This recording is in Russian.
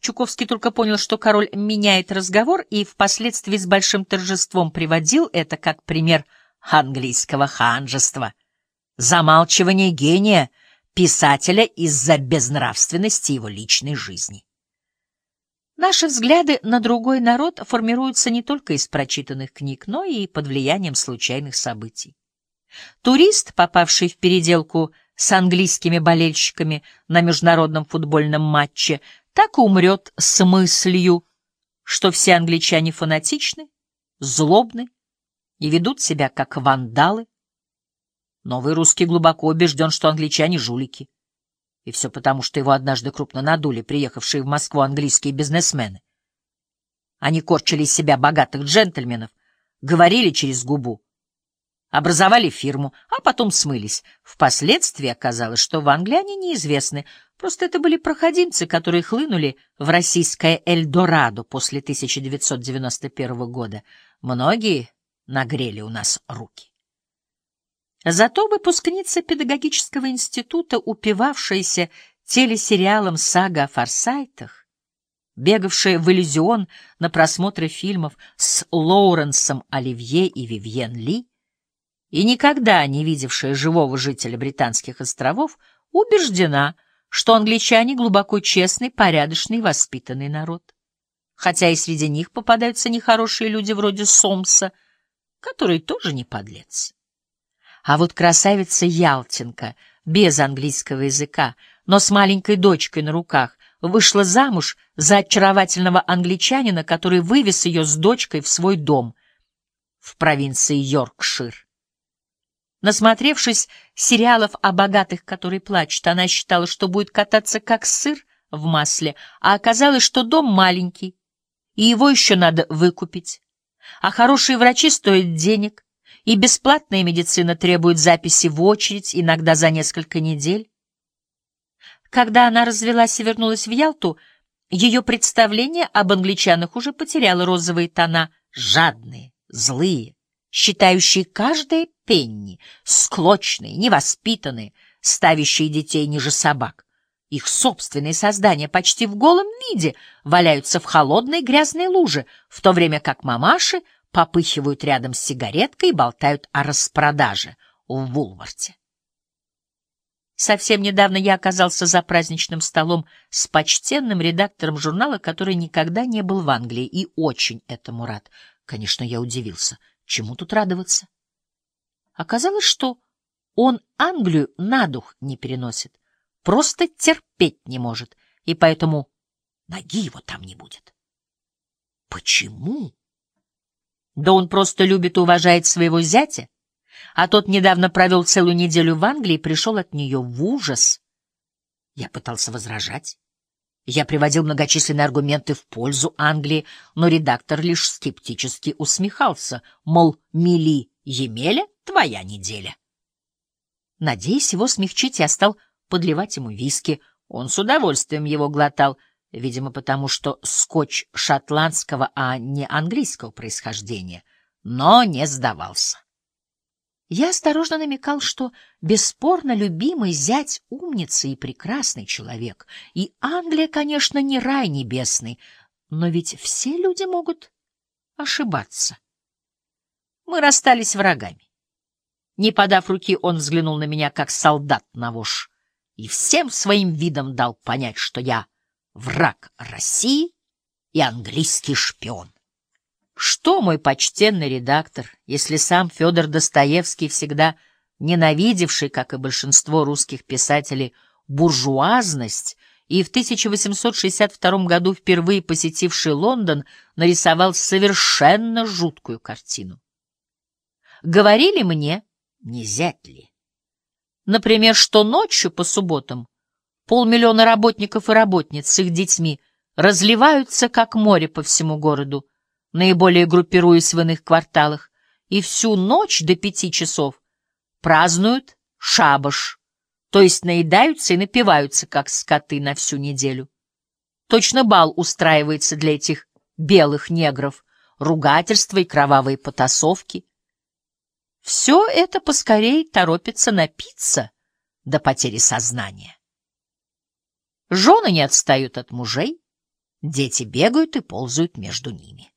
Чуковский только понял, что король меняет разговор, и впоследствии с большим торжеством приводил это как пример английского ханжества, замалчивание гения писателя из-за безнравственности его личной жизни. Наши взгляды на другой народ формируются не только из прочитанных книг, но и под влиянием случайных событий. Турист, попавший в переделку с английскими болельщиками на международном футбольном матче, так и умрет с мыслью, что все англичане фанатичны, злобны и ведут себя как вандалы. Новый русский глубоко убежден, что англичане — жулики. И все потому, что его однажды крупно надули приехавшие в Москву английские бизнесмены. Они корчили из себя богатых джентльменов, говорили через губу, образовали фирму, а потом смылись. Впоследствии оказалось, что в Англии они неизвестны, просто это были проходимцы, которые хлынули в российское Эльдорадо после 1991 года. Многие нагрели у нас руки. Зато выпускница педагогического института, упивавшаяся телесериалом «Сага о Форсайтах», бегавшая в иллюзион на просмотры фильмов с Лоуренсом Оливье и Вивьен Ли, и никогда не видевшая живого жителя Британских островов, убеждена, что англичане глубоко честный, порядочный, воспитанный народ. Хотя и среди них попадаются нехорошие люди вроде Сомса, который тоже не подлец. А вот красавица Ялтинка, без английского языка, но с маленькой дочкой на руках, вышла замуж за очаровательного англичанина, который вывез ее с дочкой в свой дом в провинции Йоркшир. Насмотревшись сериалов о богатых, которые плачут, она считала, что будет кататься как сыр в масле, а оказалось, что дом маленький, и его еще надо выкупить. А хорошие врачи стоят денег, и бесплатная медицина требует записи в очередь, иногда за несколько недель. Когда она развелась и вернулась в Ялту, ее представление об англичанах уже потеряло розовые тона, жадные, злые, считающие каждое пенни, склочные, невоспитанные, ставящие детей ниже собак. Их собственные создания почти в голом виде валяются в холодной грязной луже, в то время как мамаши попыхивают рядом с сигареткой и болтают о распродаже в Вулварте. Совсем недавно я оказался за праздничным столом с почтенным редактором журнала, который никогда не был в Англии и очень этому рад. Конечно, я удивился. Чему тут радоваться? Оказалось, что он Англию на дух не переносит, просто терпеть не может, и поэтому ноги его там не будет. Почему? Да он просто любит и уважает своего зятя, а тот недавно провел целую неделю в Англии и пришел от нее в ужас. Я пытался возражать. Я приводил многочисленные аргументы в пользу Англии, но редактор лишь скептически усмехался, мол, мили Емеля — твоя неделя. Надеясь его смягчить, я стал подливать ему виски. Он с удовольствием его глотал — видимо, потому что скотч шотландского, а не английского происхождения, но не сдавался. Я осторожно намекал, что бесспорно любимый зять умница и прекрасный человек, и Англия, конечно, не рай небесный, но ведь все люди могут ошибаться. Мы расстались врагами. Не подав руки, он взглянул на меня, как солдат на вож, и всем своим видом дал понять, что я враг России и английский шпион. Что, мой почтенный редактор, если сам Федор Достоевский, всегда ненавидевший, как и большинство русских писателей, буржуазность, и в 1862 году впервые посетивший Лондон, нарисовал совершенно жуткую картину. Говорили мне, не зять ли, например, что ночью по субботам Полмиллиона работников и работниц с их детьми разливаются, как море по всему городу, наиболее группируясь в иных кварталах, и всю ночь до пяти часов празднуют шабаш, то есть наедаются и напиваются, как скоты, на всю неделю. Точно бал устраивается для этих белых негров, ругательства и кровавые потасовки. Все это поскорей торопится напиться до потери сознания. Жены не отстают от мужей, Дети бегают и ползают между ними.